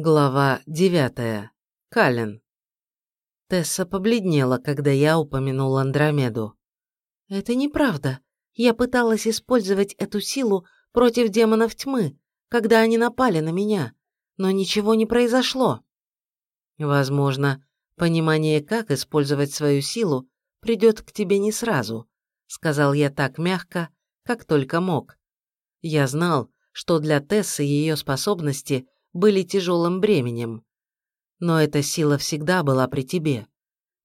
Глава девятая. Кален. Тесса побледнела, когда я упомянул Андромеду. «Это неправда. Я пыталась использовать эту силу против демонов тьмы, когда они напали на меня, но ничего не произошло». «Возможно, понимание, как использовать свою силу, придет к тебе не сразу», сказал я так мягко, как только мог. Я знал, что для Тессы ее способности – были тяжелым бременем. Но эта сила всегда была при тебе.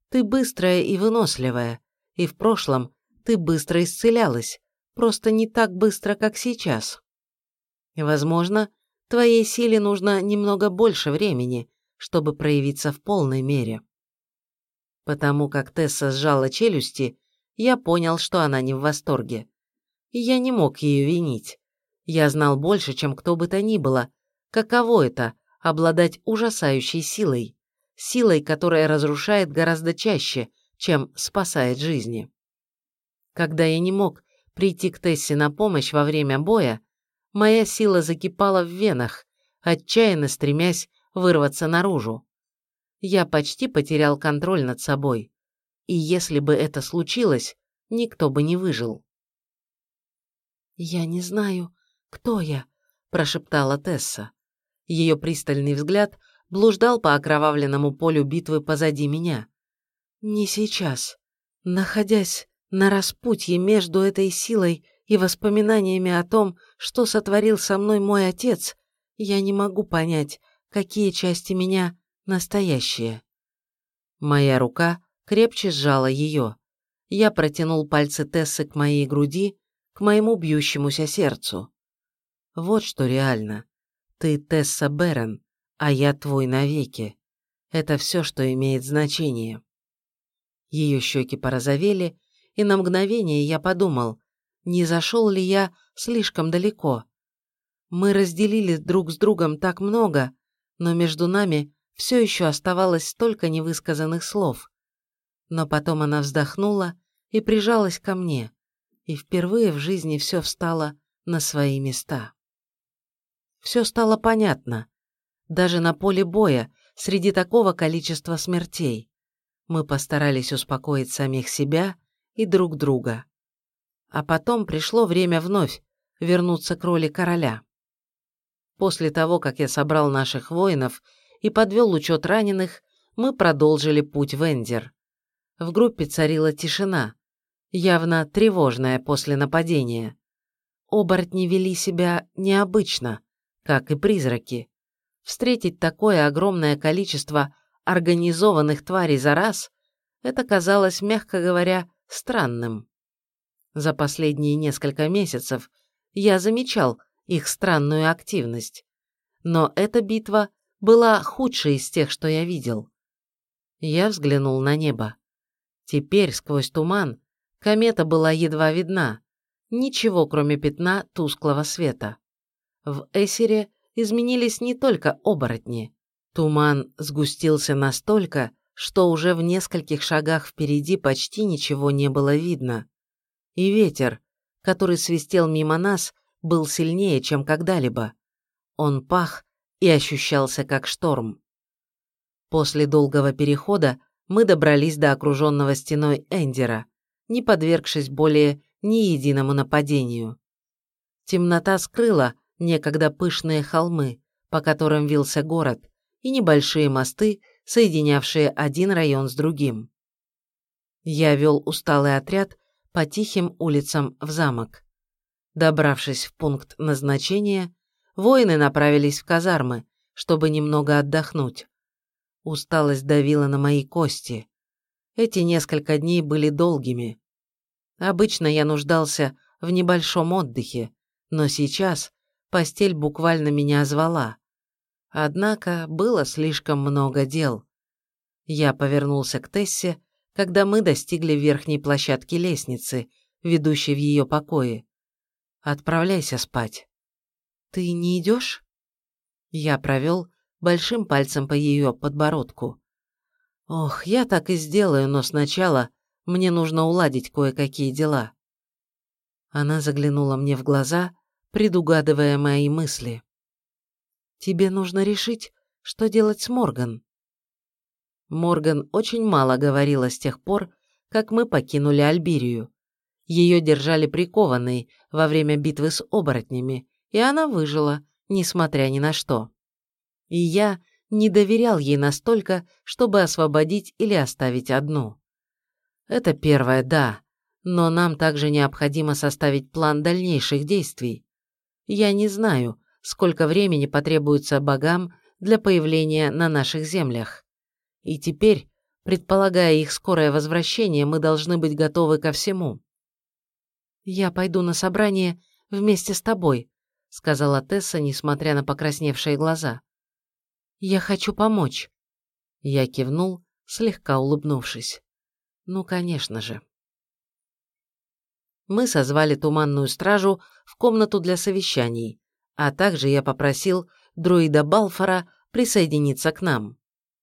Ты быстрая и выносливая, и в прошлом ты быстро исцелялась, просто не так быстро, как сейчас. Возможно, твоей силе нужно немного больше времени, чтобы проявиться в полной мере. Потому как Тесса сжала челюсти, я понял, что она не в восторге. Я не мог ее винить. Я знал больше, чем кто бы то ни было, Каково это – обладать ужасающей силой, силой, которая разрушает гораздо чаще, чем спасает жизни. Когда я не мог прийти к Тессе на помощь во время боя, моя сила закипала в венах, отчаянно стремясь вырваться наружу. Я почти потерял контроль над собой, и если бы это случилось, никто бы не выжил. «Я не знаю, кто я», – прошептала Тесса. Ее пристальный взгляд блуждал по окровавленному полю битвы позади меня. Не сейчас. Находясь на распутье между этой силой и воспоминаниями о том, что сотворил со мной мой отец, я не могу понять, какие части меня настоящие. Моя рука крепче сжала ее. Я протянул пальцы Тессы к моей груди, к моему бьющемуся сердцу. Вот что реально. Ты Тесса Берен, а я твой навеки. Это все, что имеет значение. Ее щеки порозовели, и на мгновение я подумал, не зашел ли я слишком далеко. Мы разделили друг с другом так много, но между нами все еще оставалось столько невысказанных слов. Но потом она вздохнула и прижалась ко мне, и впервые в жизни все встало на свои места. Все стало понятно. Даже на поле боя, среди такого количества смертей. Мы постарались успокоить самих себя и друг друга. А потом пришло время вновь вернуться к роли короля. После того, как я собрал наших воинов и подвел учет раненых, мы продолжили путь в Эндер. В группе царила тишина, явно тревожная после нападения. Оборотни вели себя необычно, как и призраки. Встретить такое огромное количество организованных тварей за раз – это казалось, мягко говоря, странным. За последние несколько месяцев я замечал их странную активность. Но эта битва была худшей из тех, что я видел. Я взглянул на небо. Теперь, сквозь туман, комета была едва видна. Ничего, кроме пятна тусклого света. В Эсере изменились не только оборотни. Туман сгустился настолько, что уже в нескольких шагах впереди почти ничего не было видно. И ветер, который свистел мимо нас, был сильнее, чем когда-либо. Он пах и ощущался как шторм. После долгого перехода мы добрались до окруженного стеной Эндера, не подвергшись более ни единому нападению. Темнота скрыла некогда пышные холмы, по которым вился город, и небольшие мосты, соединявшие один район с другим. Я вел усталый отряд по тихим улицам в замок. Добравшись в пункт назначения, воины направились в казармы, чтобы немного отдохнуть. Усталость давила на мои кости. Эти несколько дней были долгими. Обычно я нуждался в небольшом отдыхе, но сейчас Постель буквально меня звала. Однако было слишком много дел. Я повернулся к Тессе, когда мы достигли верхней площадки лестницы, ведущей в ее покои. «Отправляйся спать». «Ты не идешь?» Я провел большим пальцем по ее подбородку. «Ох, я так и сделаю, но сначала мне нужно уладить кое-какие дела». Она заглянула мне в глаза, предугадывая мои мысли. «Тебе нужно решить, что делать с Морган? Морган очень мало говорила с тех пор, как мы покинули Альбирию. Ее держали прикованной во время битвы с оборотнями, и она выжила, несмотря ни на что. И я не доверял ей настолько, чтобы освободить или оставить одну. Это первое, да, но нам также необходимо составить план дальнейших действий. Я не знаю, сколько времени потребуется богам для появления на наших землях. И теперь, предполагая их скорое возвращение, мы должны быть готовы ко всему. «Я пойду на собрание вместе с тобой», — сказала Тесса, несмотря на покрасневшие глаза. «Я хочу помочь». Я кивнул, слегка улыбнувшись. «Ну, конечно же». Мы созвали Туманную Стражу в комнату для совещаний, а также я попросил друида Балфора присоединиться к нам.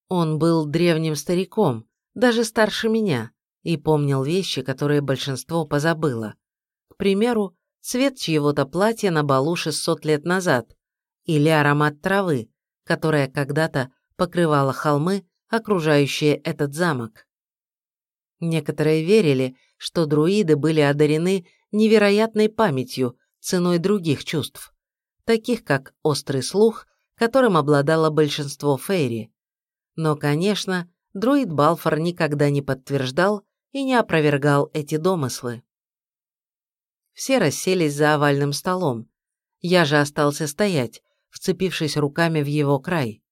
Он был древним стариком, даже старше меня, и помнил вещи, которые большинство позабыло. К примеру, цвет чьего-то платья на балу 600 лет назад или аромат травы, которая когда-то покрывала холмы, окружающие этот замок. Некоторые верили, что друиды были одарены невероятной памятью ценой других чувств, таких как острый слух, которым обладало большинство фейри. Но, конечно, друид Балфор никогда не подтверждал и не опровергал эти домыслы. Все расселись за овальным столом. Я же остался стоять, вцепившись руками в его край.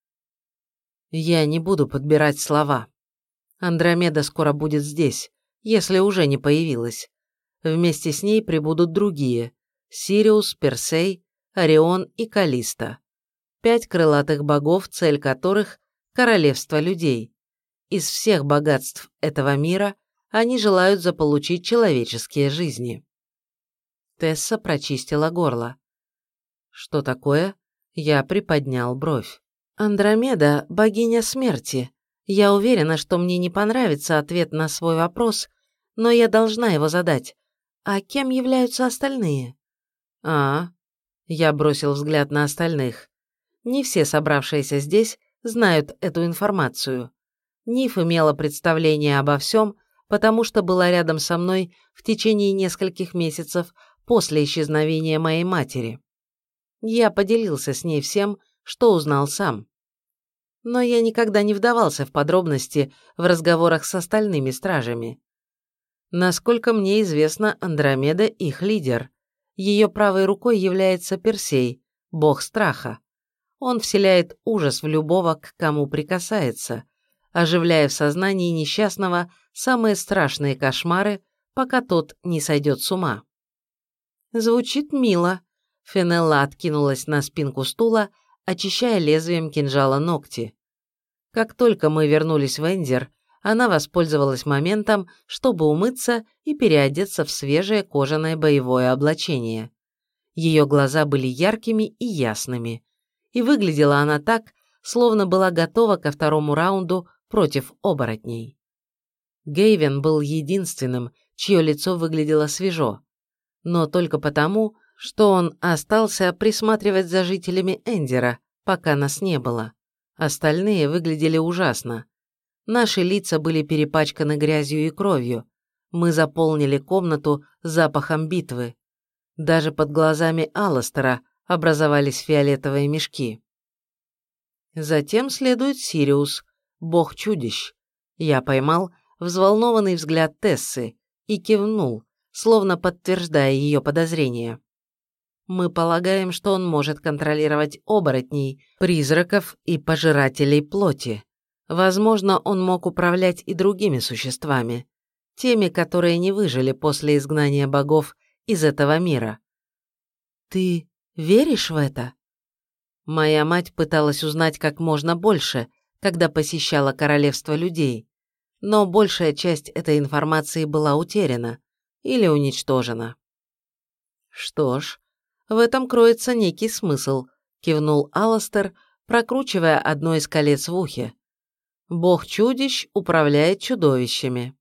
Я не буду подбирать слова. Андромеда скоро будет здесь, если уже не появилась. Вместе с ней прибудут другие – Сириус, Персей, Орион и Калиста. Пять крылатых богов, цель которых – королевство людей. Из всех богатств этого мира они желают заполучить человеческие жизни. Тесса прочистила горло. «Что такое?» Я приподнял бровь. «Андромеда – богиня смерти. Я уверена, что мне не понравится ответ на свой вопрос, но я должна его задать. А кем являются остальные?» «А, я бросил взгляд на остальных. Не все собравшиеся здесь знают эту информацию. Ниф имела представление обо всем, потому что была рядом со мной в течение нескольких месяцев после исчезновения моей матери. Я поделился с ней всем, что узнал сам. Но я никогда не вдавался в подробности в разговорах с остальными стражами. Насколько мне известно, Андромеда – их лидер, ее правой рукой является Персей, бог страха. Он вселяет ужас в любого, к кому прикасается, оживляя в сознании несчастного самые страшные кошмары, пока тот не сойдет с ума. Звучит мило. Фенелла откинулась на спинку стула, очищая лезвием кинжала ногти. Как только мы вернулись в Эндер, она воспользовалась моментом, чтобы умыться и переодеться в свежее кожаное боевое облачение. Ее глаза были яркими и ясными, и выглядела она так, словно была готова ко второму раунду против оборотней. Гейвен был единственным, чье лицо выглядело свежо, но только потому, что он остался присматривать за жителями Эндера, пока нас не было. Остальные выглядели ужасно, Наши лица были перепачканы грязью и кровью. Мы заполнили комнату запахом битвы. Даже под глазами Алластера образовались фиолетовые мешки. Затем следует Сириус, бог чудищ. Я поймал взволнованный взгляд Тессы и кивнул, словно подтверждая ее подозрения. Мы полагаем, что он может контролировать оборотней, призраков и пожирателей плоти. Возможно, он мог управлять и другими существами, теми, которые не выжили после изгнания богов из этого мира. «Ты веришь в это?» Моя мать пыталась узнать как можно больше, когда посещала королевство людей, но большая часть этой информации была утеряна или уничтожена. «Что ж, в этом кроется некий смысл», — кивнул Аластер, прокручивая одно из колец в ухе. Бог чудищ управляет чудовищами.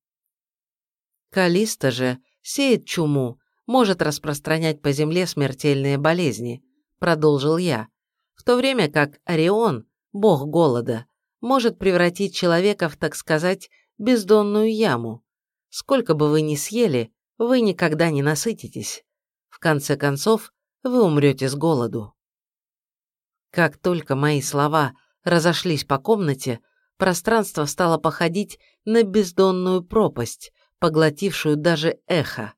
Калиста же сеет чуму, может распространять по земле смертельные болезни, продолжил я, в то время как Орион бог голода, может превратить человека в, так сказать, бездонную яму. Сколько бы вы ни съели, вы никогда не насытитесь. В конце концов, вы умрете с голоду. Как только мои слова разошлись по комнате, пространство стало походить на бездонную пропасть, поглотившую даже эхо.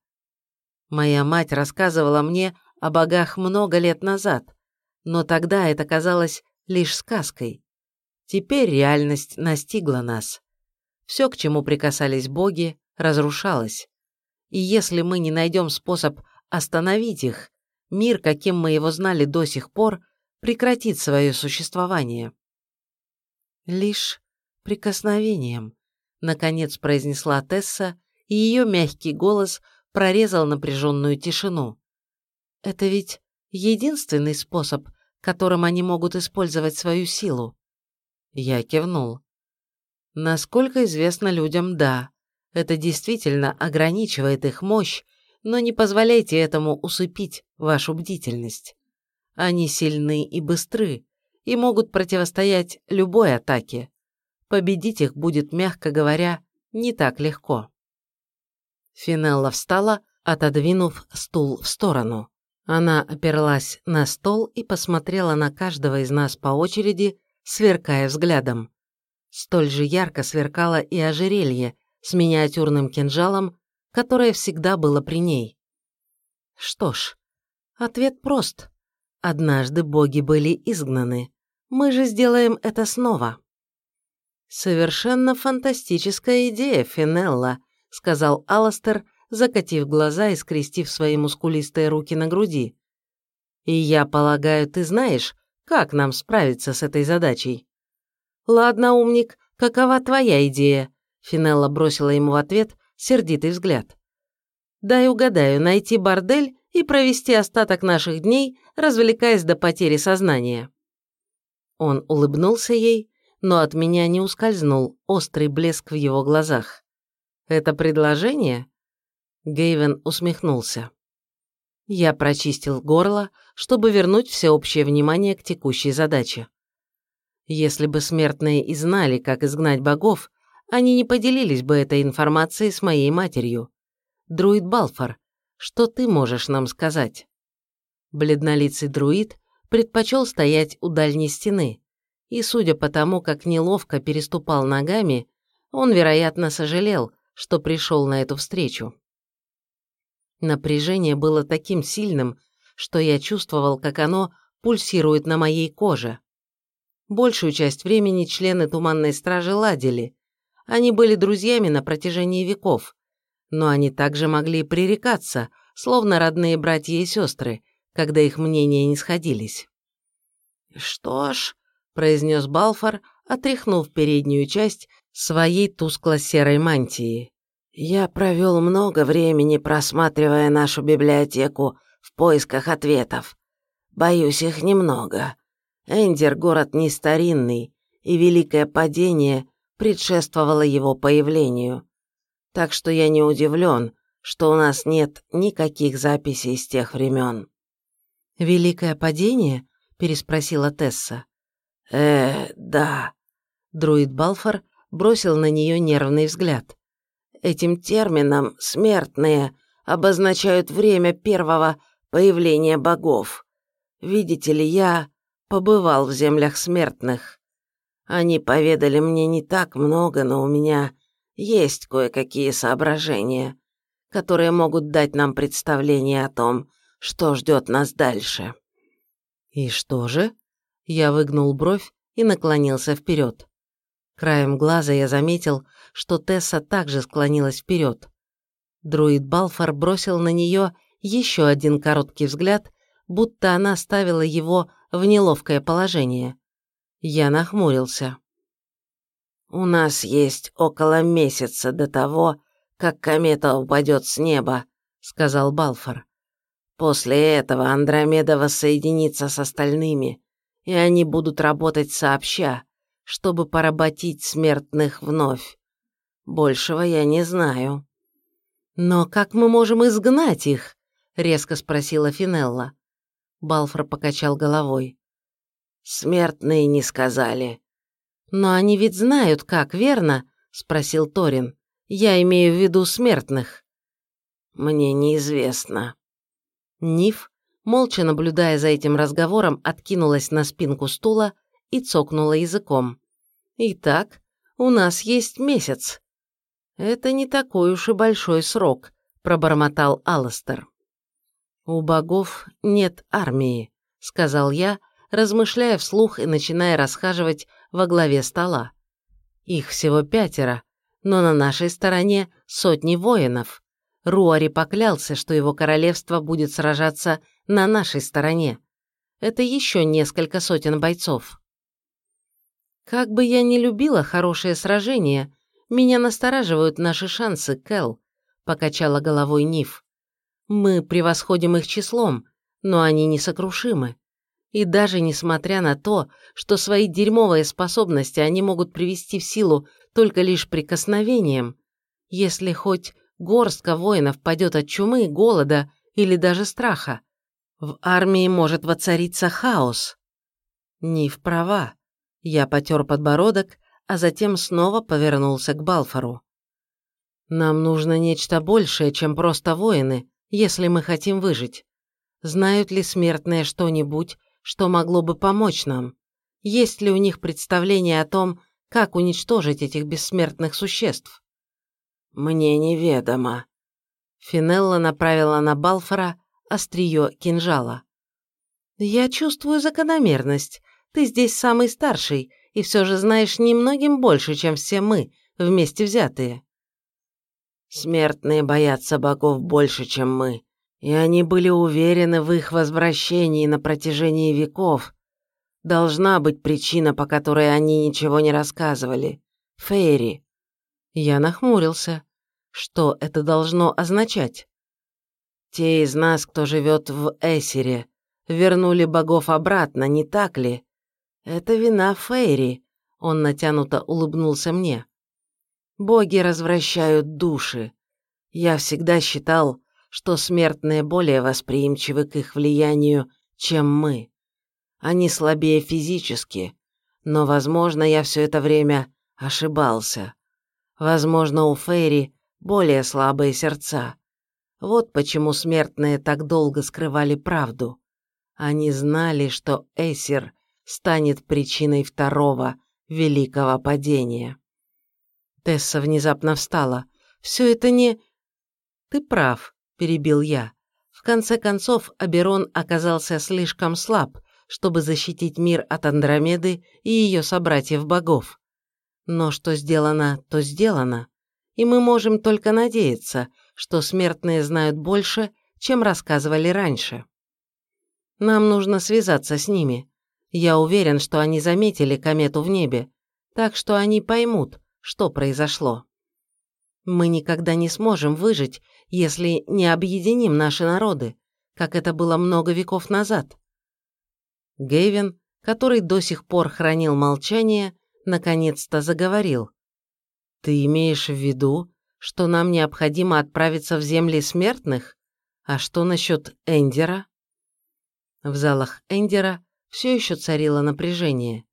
Моя мать рассказывала мне о богах много лет назад, но тогда это казалось лишь сказкой. Теперь реальность настигла нас. Все, к чему прикасались боги, разрушалось. И если мы не найдем способ остановить их, мир, каким мы его знали до сих пор, прекратит свое существование. Лишь прикосновением, наконец произнесла Тесса, и ее мягкий голос прорезал напряженную тишину. Это ведь единственный способ, которым они могут использовать свою силу. Я кивнул. Насколько известно людям, да. Это действительно ограничивает их мощь, но не позволяйте этому усыпить вашу бдительность. Они сильны и быстры, и могут противостоять любой атаке. Победить их будет, мягко говоря, не так легко. Финелла встала, отодвинув стул в сторону. Она оперлась на стол и посмотрела на каждого из нас по очереди, сверкая взглядом. Столь же ярко сверкало и ожерелье с миниатюрным кинжалом, которое всегда было при ней. Что ж, ответ прост. Однажды боги были изгнаны. Мы же сделаем это снова. Совершенно фантастическая идея, Финелла, сказал Аластер, закатив глаза и скрестив свои мускулистые руки на груди. И я полагаю, ты знаешь, как нам справиться с этой задачей. Ладно, умник, какова твоя идея? Финелла бросила ему в ответ сердитый взгляд. Дай угадаю, найти бордель и провести остаток наших дней, развлекаясь до потери сознания. Он улыбнулся ей, но от меня не ускользнул острый блеск в его глазах. «Это предложение?» Гейвен усмехнулся. Я прочистил горло, чтобы вернуть всеобщее внимание к текущей задаче. Если бы смертные и знали, как изгнать богов, они не поделились бы этой информацией с моей матерью. Друид Балфор, что ты можешь нам сказать?» Бледнолицый друид предпочел стоять у дальней стены, и, судя по тому, как неловко переступал ногами, он, вероятно, сожалел, что пришел на эту встречу. Напряжение было таким сильным, что я чувствовал, как оно пульсирует на моей коже. Большую часть времени члены Туманной Стражи ладили. Они были друзьями на протяжении веков, но они также могли пререкаться, словно родные братья и сестры, когда их мнения не сходились. «Что ж», — произнес Балфор, отряхнув переднюю часть своей тускло-серой мантии. «Я провел много времени, просматривая нашу библиотеку в поисках ответов. Боюсь, их немного. Эндер — город не старинный, и Великое Падение предшествовало его появлению так что я не удивлен, что у нас нет никаких записей с тех времен. «Великое падение?» – переспросила Тесса. «Э, да». Друид Балфор бросил на нее нервный взгляд. Этим термином смертные обозначают время первого появления богов. Видите ли, я побывал в землях смертных. Они поведали мне не так много, но у меня есть кое-какие соображения, которые могут дать нам представление о том, что ждет нас дальше». «И что же?» Я выгнул бровь и наклонился вперед. Краем глаза я заметил, что Тесса также склонилась вперед. Друид Балфор бросил на нее еще один короткий взгляд, будто она ставила его в неловкое положение. Я нахмурился. «У нас есть около месяца до того, как комета упадет с неба», — сказал Балфор. «После этого Андромеда воссоединится с остальными, и они будут работать сообща, чтобы поработить смертных вновь. Большего я не знаю». «Но как мы можем изгнать их?» — резко спросила Финелла. Балфор покачал головой. Смертные не сказали. Но они ведь знают, как, верно? Спросил Торин. Я имею в виду смертных. Мне неизвестно. Ниф, молча наблюдая за этим разговором, откинулась на спинку стула и цокнула языком. Итак, у нас есть месяц. Это не такой уж и большой срок, пробормотал Алластер. У богов нет армии, сказал я, размышляя вслух и начиная расхаживать во главе стола. Их всего пятеро, но на нашей стороне сотни воинов. Руари поклялся, что его королевство будет сражаться на нашей стороне. Это еще несколько сотен бойцов. Как бы я ни любила хорошие сражения, меня настораживают наши шансы, Кэл, покачала головой Ниф. Мы превосходим их числом, но они несокрушимы. И даже несмотря на то, что свои дерьмовые способности они могут привести в силу только лишь прикосновением, если хоть горстка воинов падет от чумы, голода или даже страха, в армии может воцариться хаос. Нив права. Я потер подбородок, а затем снова повернулся к Балфору. Нам нужно нечто большее, чем просто воины, если мы хотим выжить. Знают ли смертные что-нибудь, что могло бы помочь нам? Есть ли у них представление о том, как уничтожить этих бессмертных существ? Мне неведомо. Финелла направила на Балфора острие кинжала. Я чувствую закономерность. Ты здесь самый старший, и все же знаешь немногим больше, чем все мы, вместе взятые. Смертные боятся богов больше, чем мы, и они были уверены в их возвращении на протяжении веков. Должна быть причина, по которой они ничего не рассказывали. Фейри. Я нахмурился. Что это должно означать? Те из нас, кто живет в Эсере, вернули богов обратно, не так ли? Это вина Фейри. Он натянуто улыбнулся мне. Боги развращают души. Я всегда считал, что смертные более восприимчивы к их влиянию, чем мы. Они слабее физически, но, возможно, я все это время ошибался. Возможно, у Фейри более слабые сердца. Вот почему смертные так долго скрывали правду. Они знали, что Эсер станет причиной второго великого падения. Тесса внезапно встала. «Все это не...» «Ты прав», – перебил я. В конце концов, Аберон оказался слишком слаб, чтобы защитить мир от Андромеды и ее собратьев-богов. Но что сделано, то сделано. И мы можем только надеяться, что смертные знают больше, чем рассказывали раньше. Нам нужно связаться с ними. Я уверен, что они заметили комету в небе, так что они поймут, что произошло. Мы никогда не сможем выжить, если не объединим наши народы, как это было много веков назад. Гейвен, который до сих пор хранил молчание, наконец-то заговорил. «Ты имеешь в виду, что нам необходимо отправиться в земли смертных? А что насчет Эндера?» В залах Эндера все еще царило напряжение.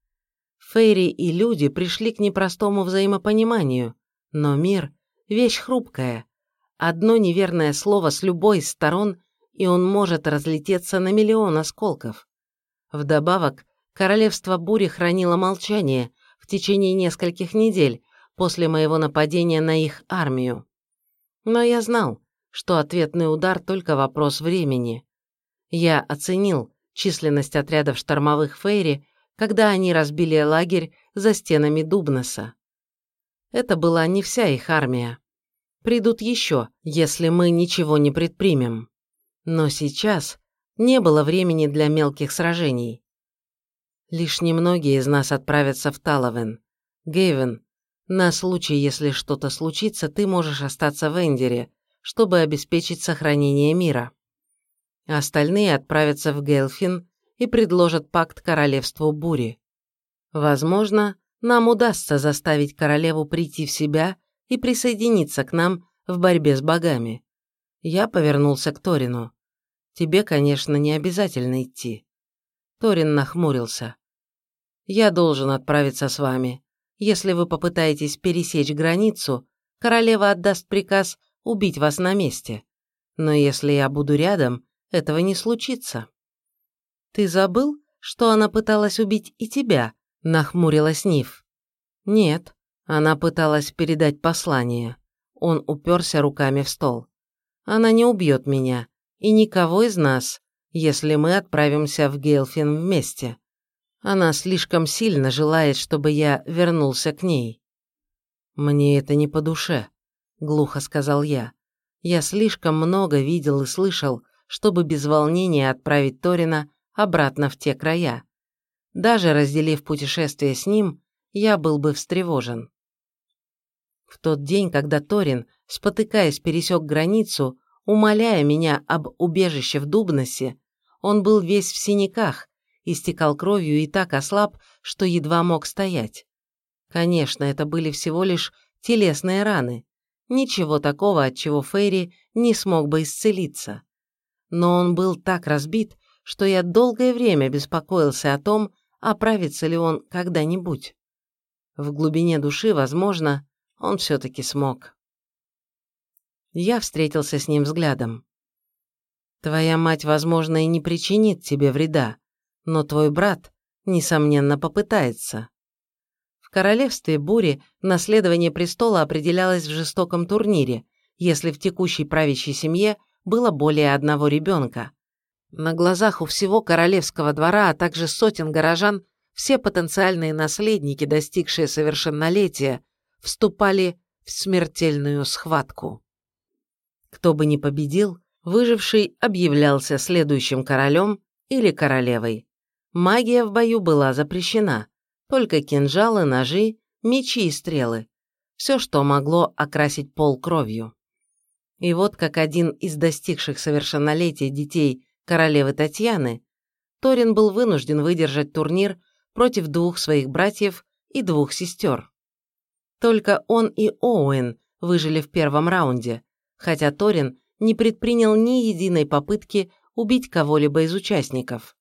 Фейри и люди пришли к непростому взаимопониманию, но мир – вещь хрупкая. Одно неверное слово с любой из сторон, и он может разлететься на миллион осколков. Вдобавок, королевство бури хранило молчание в течение нескольких недель после моего нападения на их армию. Но я знал, что ответный удар только вопрос времени. Я оценил численность отрядов штормовых фейри когда они разбили лагерь за стенами Дубноса. Это была не вся их армия. Придут еще, если мы ничего не предпримем. Но сейчас не было времени для мелких сражений. Лишь немногие из нас отправятся в Таловен. Гейвен, на случай, если что-то случится, ты можешь остаться в Эндере, чтобы обеспечить сохранение мира. Остальные отправятся в Гелфин и предложат пакт королевству бури. Возможно, нам удастся заставить королеву прийти в себя и присоединиться к нам в борьбе с богами. Я повернулся к Торину. Тебе, конечно, не обязательно идти. Торин нахмурился. Я должен отправиться с вами. Если вы попытаетесь пересечь границу, королева отдаст приказ убить вас на месте. Но если я буду рядом, этого не случится». «Ты забыл, что она пыталась убить и тебя?» – нахмурилась Ниф. «Нет, она пыталась передать послание». Он уперся руками в стол. «Она не убьет меня, и никого из нас, если мы отправимся в Гейлфин вместе. Она слишком сильно желает, чтобы я вернулся к ней». «Мне это не по душе», – глухо сказал я. «Я слишком много видел и слышал, чтобы без волнения отправить Торина обратно в те края. Даже разделив путешествие с ним, я был бы встревожен. В тот день, когда Торин, спотыкаясь, пересек границу, умоляя меня об убежище в Дубносе, он был весь в синяках, истекал кровью и так ослаб, что едва мог стоять. Конечно, это были всего лишь телесные раны. Ничего такого, от чего Фейри не смог бы исцелиться. Но он был так разбит, что я долгое время беспокоился о том, оправится ли он когда-нибудь. В глубине души, возможно, он все-таки смог. Я встретился с ним взглядом. Твоя мать, возможно, и не причинит тебе вреда, но твой брат, несомненно, попытается. В королевстве Бури наследование престола определялось в жестоком турнире, если в текущей правящей семье было более одного ребенка. На глазах у всего королевского двора, а также сотен горожан, все потенциальные наследники, достигшие совершеннолетия, вступали в смертельную схватку. Кто бы ни победил, выживший объявлялся следующим королем или королевой. Магия в бою была запрещена, только кинжалы, ножи, мечи и стрелы. Все, что могло окрасить пол кровью. И вот как один из достигших совершеннолетия детей королевы Татьяны, Торин был вынужден выдержать турнир против двух своих братьев и двух сестер. Только он и Оуэн выжили в первом раунде, хотя Торин не предпринял ни единой попытки убить кого-либо из участников.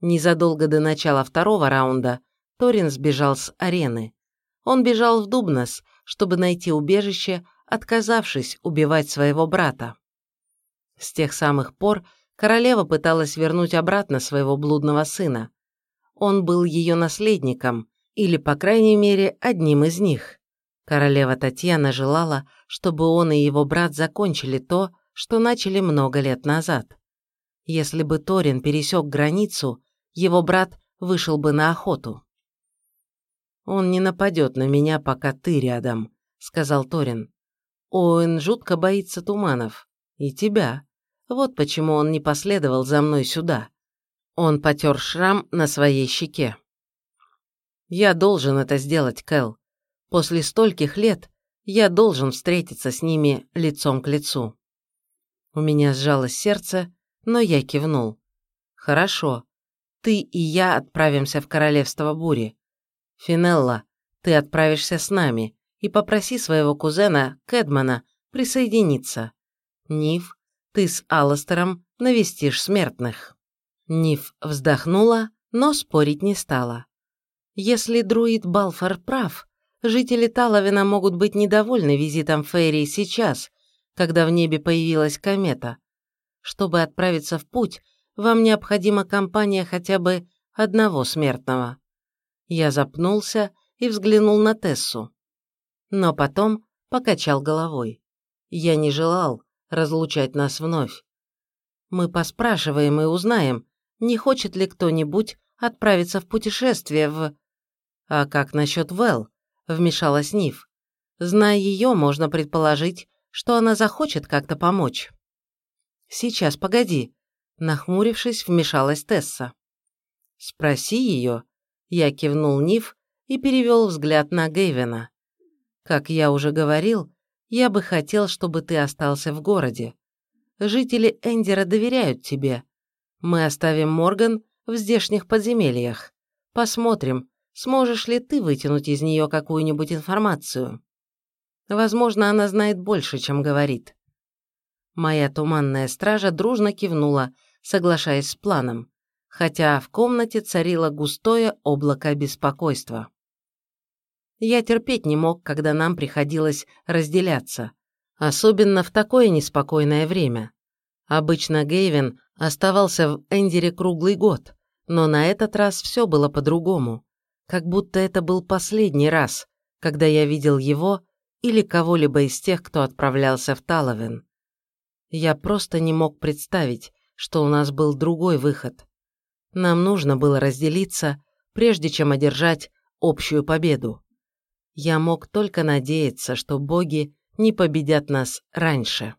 Незадолго до начала второго раунда Торин сбежал с арены. Он бежал в Дубнос, чтобы найти убежище отказавшись убивать своего брата. С тех самых пор королева пыталась вернуть обратно своего блудного сына. Он был ее наследником, или, по крайней мере, одним из них. Королева Татьяна желала, чтобы он и его брат закончили то, что начали много лет назад. Если бы Торин пересек границу, его брат вышел бы на охоту. «Он не нападет на меня, пока ты рядом», — сказал Торин. Оуэн жутко боится туманов. И тебя. Вот почему он не последовал за мной сюда. Он потер шрам на своей щеке. Я должен это сделать, Кэл. После стольких лет я должен встретиться с ними лицом к лицу. У меня сжалось сердце, но я кивнул. Хорошо. Ты и я отправимся в королевство бури. Финелла, ты отправишься с нами, и попроси своего кузена Кэдмана присоединиться. Ниф, ты с Алластером навестишь смертных». Ниф вздохнула, но спорить не стала. Если друид Балфор прав, жители Таловина могут быть недовольны визитом Фейри сейчас, когда в небе появилась комета. Чтобы отправиться в путь, вам необходима компания хотя бы одного смертного. Я запнулся и взглянул на Тессу но потом покачал головой. Я не желал разлучать нас вновь. Мы поспрашиваем и узнаем, не хочет ли кто-нибудь отправиться в путешествие в... А как насчет Вэл? Вмешалась Ниф. Зная ее, можно предположить, что она захочет как-то помочь. Сейчас, погоди. Нахмурившись, вмешалась Тесса. Спроси ее. Я кивнул Ниф и перевел взгляд на Гейвена. Как я уже говорил, я бы хотел, чтобы ты остался в городе. Жители Эндера доверяют тебе. Мы оставим Морган в здешних подземельях. Посмотрим, сможешь ли ты вытянуть из нее какую-нибудь информацию. Возможно, она знает больше, чем говорит. Моя туманная стража дружно кивнула, соглашаясь с планом. хотя в комнате царило густое облако беспокойства. Я терпеть не мог, когда нам приходилось разделяться, особенно в такое неспокойное время. Обычно Гейвин оставался в Эндере круглый год, но на этот раз все было по-другому, как будто это был последний раз, когда я видел его или кого-либо из тех, кто отправлялся в Таловен. Я просто не мог представить, что у нас был другой выход. Нам нужно было разделиться, прежде чем одержать общую победу. Я мог только надеяться, что боги не победят нас раньше.